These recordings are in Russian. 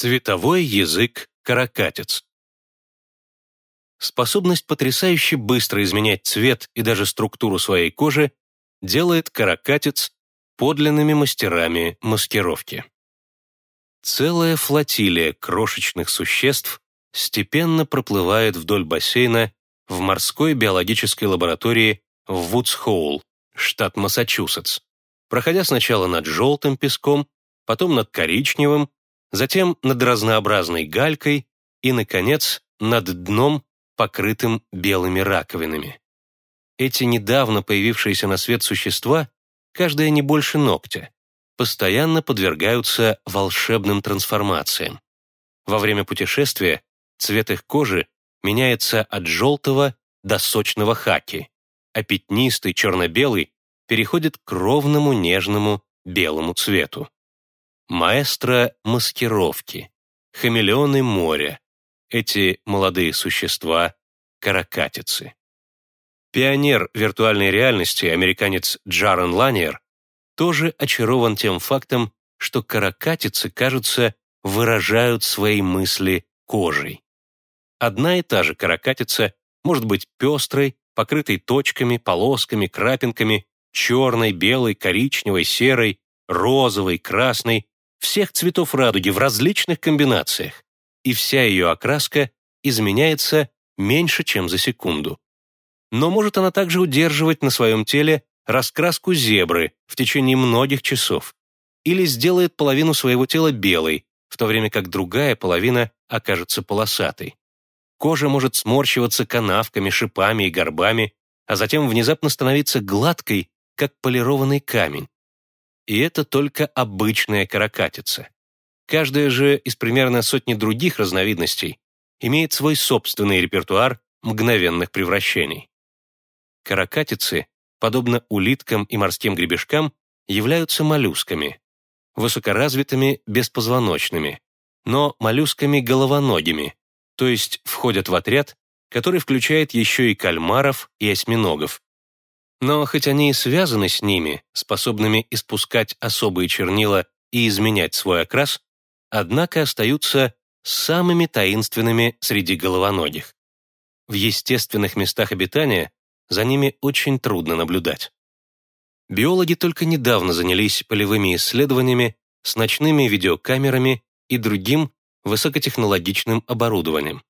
Цветовой язык каракатиц. Способность потрясающе быстро изменять цвет и даже структуру своей кожи делает каракатиц подлинными мастерами маскировки. Целая флотилия крошечных существ степенно проплывает вдоль бассейна в морской биологической лаборатории в Вудс-Хоул, штат Массачусетс, проходя сначала над желтым песком, потом над коричневым, затем над разнообразной галькой и, наконец, над дном, покрытым белыми раковинами. Эти недавно появившиеся на свет существа, каждая не больше ногтя, постоянно подвергаются волшебным трансформациям. Во время путешествия цвет их кожи меняется от желтого до сочного хаки, а пятнистый черно-белый переходит к ровному нежному белому цвету. Маэстро маскировки, хамелеоны моря, эти молодые существа – каракатицы. Пионер виртуальной реальности, американец Джарен Ланиер, тоже очарован тем фактом, что каракатицы, кажется, выражают свои мысли кожей. Одна и та же каракатица может быть пестрой, покрытой точками, полосками, крапинками, черной, белой, коричневой, серой, розовой, красной, всех цветов радуги в различных комбинациях, и вся ее окраска изменяется меньше, чем за секунду. Но может она также удерживать на своем теле раскраску зебры в течение многих часов или сделает половину своего тела белой, в то время как другая половина окажется полосатой. Кожа может сморщиваться канавками, шипами и горбами, а затем внезапно становиться гладкой, как полированный камень. И это только обычная каракатица. Каждая же из примерно сотни других разновидностей имеет свой собственный репертуар мгновенных превращений. Каракатицы, подобно улиткам и морским гребешкам, являются моллюсками, высокоразвитыми беспозвоночными, но моллюсками головоногими, то есть входят в отряд, который включает еще и кальмаров и осьминогов. Но хоть они и связаны с ними, способными испускать особые чернила и изменять свой окрас, однако остаются самыми таинственными среди головоногих. В естественных местах обитания за ними очень трудно наблюдать. Биологи только недавно занялись полевыми исследованиями с ночными видеокамерами и другим высокотехнологичным оборудованием.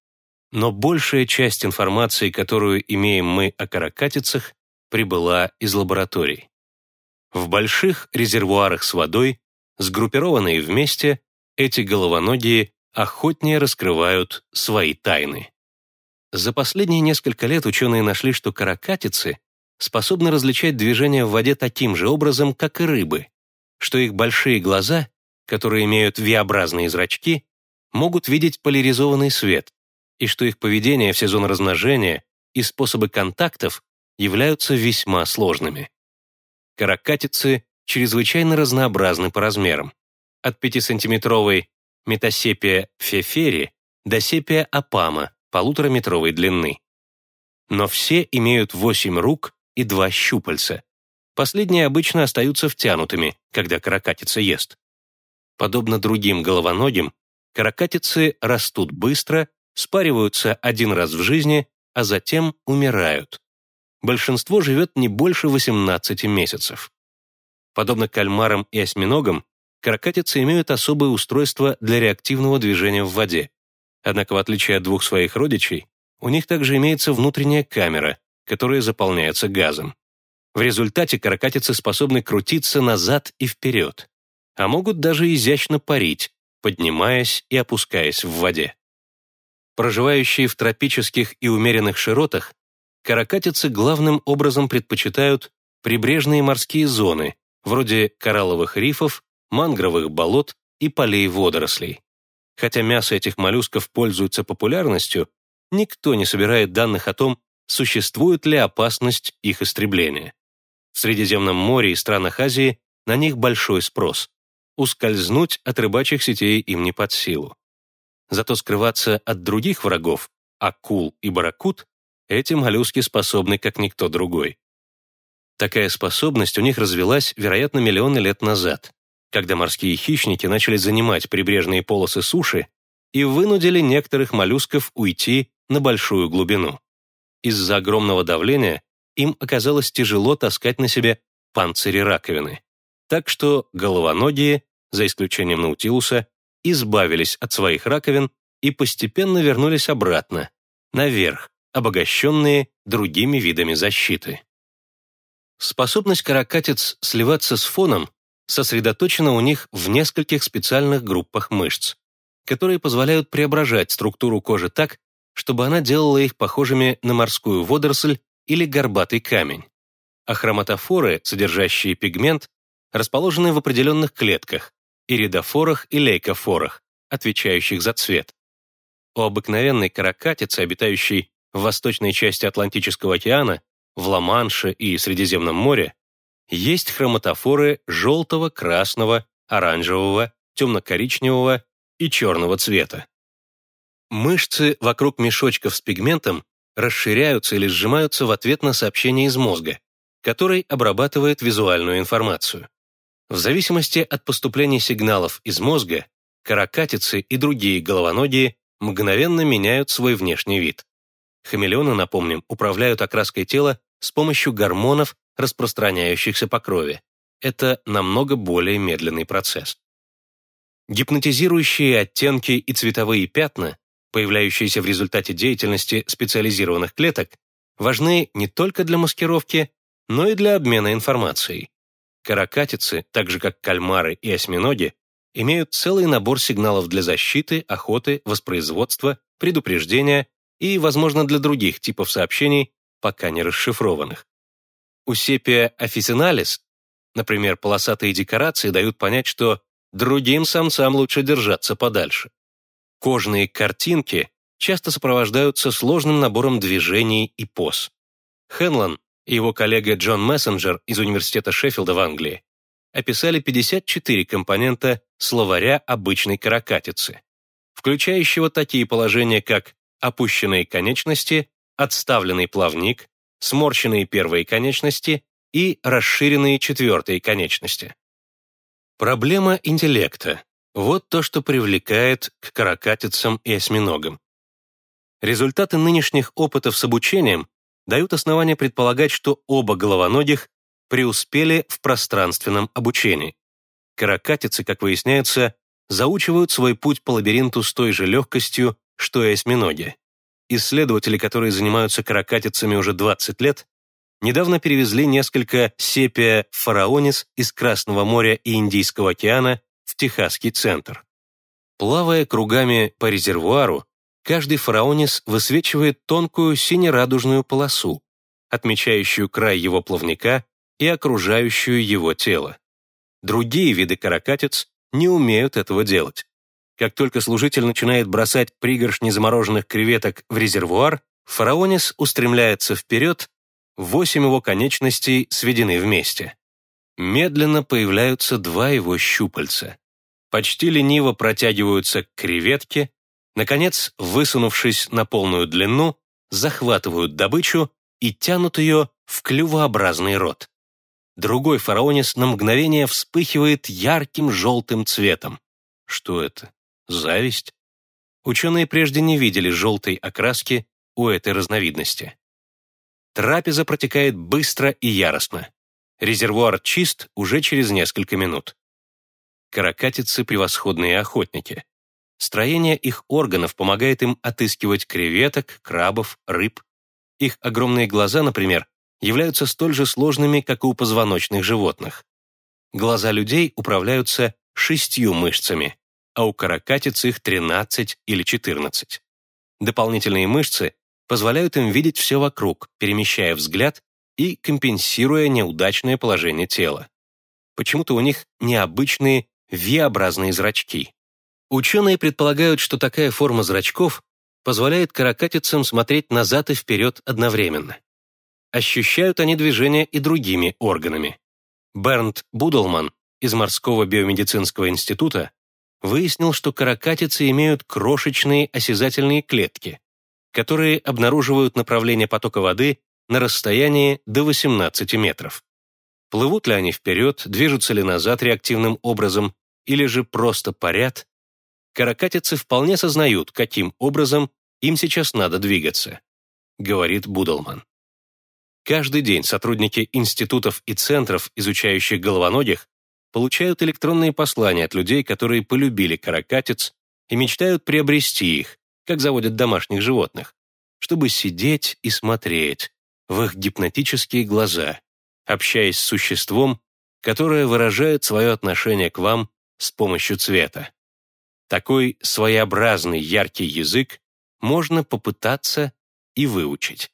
Но большая часть информации, которую имеем мы о каракатицах, прибыла из лабораторий. В больших резервуарах с водой, сгруппированные вместе, эти головоногие охотнее раскрывают свои тайны. За последние несколько лет ученые нашли, что каракатицы способны различать движения в воде таким же образом, как и рыбы, что их большие глаза, которые имеют V-образные зрачки, могут видеть поляризованный свет, и что их поведение в сезон размножения и способы контактов являются весьма сложными. Каракатицы чрезвычайно разнообразны по размерам. От 5-сантиметровой метасепия фефери до сепия апама полутораметровой длины. Но все имеют 8 рук и 2 щупальца. Последние обычно остаются втянутыми, когда каракатица ест. Подобно другим головоногим, каракатицы растут быстро, спариваются один раз в жизни, а затем умирают большинство живет не больше 18 месяцев. Подобно кальмарам и осьминогам, каракатицы имеют особое устройство для реактивного движения в воде. Однако, в отличие от двух своих родичей, у них также имеется внутренняя камера, которая заполняется газом. В результате каракатицы способны крутиться назад и вперед, а могут даже изящно парить, поднимаясь и опускаясь в воде. Проживающие в тропических и умеренных широтах, каракатицы главным образом предпочитают прибрежные морские зоны, вроде коралловых рифов, мангровых болот и полей водорослей. Хотя мясо этих моллюсков пользуется популярностью, никто не собирает данных о том, существует ли опасность их истребления. В Средиземном море и странах Азии на них большой спрос. Ускользнуть от рыбачьих сетей им не под силу. Зато скрываться от других врагов, акул и барракуд, эти моллюски способны, как никто другой. Такая способность у них развелась, вероятно, миллионы лет назад, когда морские хищники начали занимать прибрежные полосы суши и вынудили некоторых моллюсков уйти на большую глубину. Из-за огромного давления им оказалось тяжело таскать на себе панцири раковины. Так что головоногие, за исключением Наутилуса, избавились от своих раковин и постепенно вернулись обратно, наверх, обогащенные другими видами защиты. Способность каракатиц сливаться с фоном сосредоточена у них в нескольких специальных группах мышц, которые позволяют преображать структуру кожи так, чтобы она делала их похожими на морскую водоросль или горбатый камень. А хроматофоры, содержащие пигмент, расположены в определенных клетках, иридофорах и лейкофорах, отвечающих за цвет. У обыкновенной каракатицы, обитающей в восточной части Атлантического океана, в Ла-Манше и Средиземном море, есть хроматофоры желтого, красного, оранжевого, темно-коричневого и черного цвета. Мышцы вокруг мешочков с пигментом расширяются или сжимаются в ответ на сообщение из мозга, который обрабатывает визуальную информацию. В зависимости от поступления сигналов из мозга, каракатицы и другие головоногие мгновенно меняют свой внешний вид. Хамелеоны, напомним, управляют окраской тела с помощью гормонов, распространяющихся по крови. Это намного более медленный процесс. Гипнотизирующие оттенки и цветовые пятна, появляющиеся в результате деятельности специализированных клеток, важны не только для маскировки, но и для обмена информацией. Каракатицы, так же как кальмары и осьминоги, имеют целый набор сигналов для защиты, охоты, воспроизводства, предупреждения и, возможно, для других типов сообщений, пока не расшифрованных. У сепия officinalis, например, полосатые декорации дают понять, что другим самцам лучше держаться подальше. Кожные картинки часто сопровождаются сложным набором движений и поз. Хенлон и его коллега Джон Мессенджер из Университета Шеффилда в Англии описали 54 компонента словаря обычной каракатицы, включающего такие положения, как опущенные конечности, отставленный плавник, сморщенные первые конечности и расширенные четвертые конечности. Проблема интеллекта – вот то, что привлекает к каракатицам и осьминогам. Результаты нынешних опытов с обучением дают основания предполагать, что оба головоногих преуспели в пространственном обучении. Каракатицы, как выясняется, заучивают свой путь по лабиринту с той же легкостью, что и осьминоги. Исследователи, которые занимаются каракатицами уже 20 лет, недавно перевезли несколько сепия фараонис из Красного моря и Индийского океана в Техасский центр. Плавая кругами по резервуару, каждый фараонис высвечивает тонкую синерадужную полосу, отмечающую край его плавника и окружающую его тело. Другие виды каракатиц не умеют этого делать. Как только служитель начинает бросать пригоршни замороженных креветок в резервуар, фараонис устремляется вперед, восемь его конечностей сведены вместе. Медленно появляются два его щупальца. Почти лениво протягиваются к креветке, наконец, высунувшись на полную длину, захватывают добычу и тянут ее в клювообразный рот. Другой фараонис на мгновение вспыхивает ярким желтым цветом. Что это? Зависть? Ученые прежде не видели желтой окраски у этой разновидности. Трапеза протекает быстро и яростно. Резервуар чист уже через несколько минут. Каракатицы – превосходные охотники. Строение их органов помогает им отыскивать креветок, крабов, рыб. Их огромные глаза, например, являются столь же сложными, как и у позвоночных животных. Глаза людей управляются шестью мышцами, а у каракатиц их 13 или 14. Дополнительные мышцы позволяют им видеть все вокруг, перемещая взгляд и компенсируя неудачное положение тела. Почему-то у них необычные V-образные зрачки. Ученые предполагают, что такая форма зрачков позволяет каракатицам смотреть назад и вперед одновременно. Ощущают они движение и другими органами. Бернт Будлман из Морского биомедицинского института выяснил, что каракатицы имеют крошечные осязательные клетки, которые обнаруживают направление потока воды на расстоянии до 18 метров. Плывут ли они вперед, движутся ли назад реактивным образом, или же просто парят, каракатицы вполне сознают, каким образом им сейчас надо двигаться, говорит Будалман. Каждый день сотрудники институтов и центров, изучающих головоногих, получают электронные послания от людей, которые полюбили каракатиц и мечтают приобрести их, как заводят домашних животных, чтобы сидеть и смотреть в их гипнотические глаза, общаясь с существом, которое выражает свое отношение к вам с помощью цвета. Такой своеобразный яркий язык можно попытаться и выучить.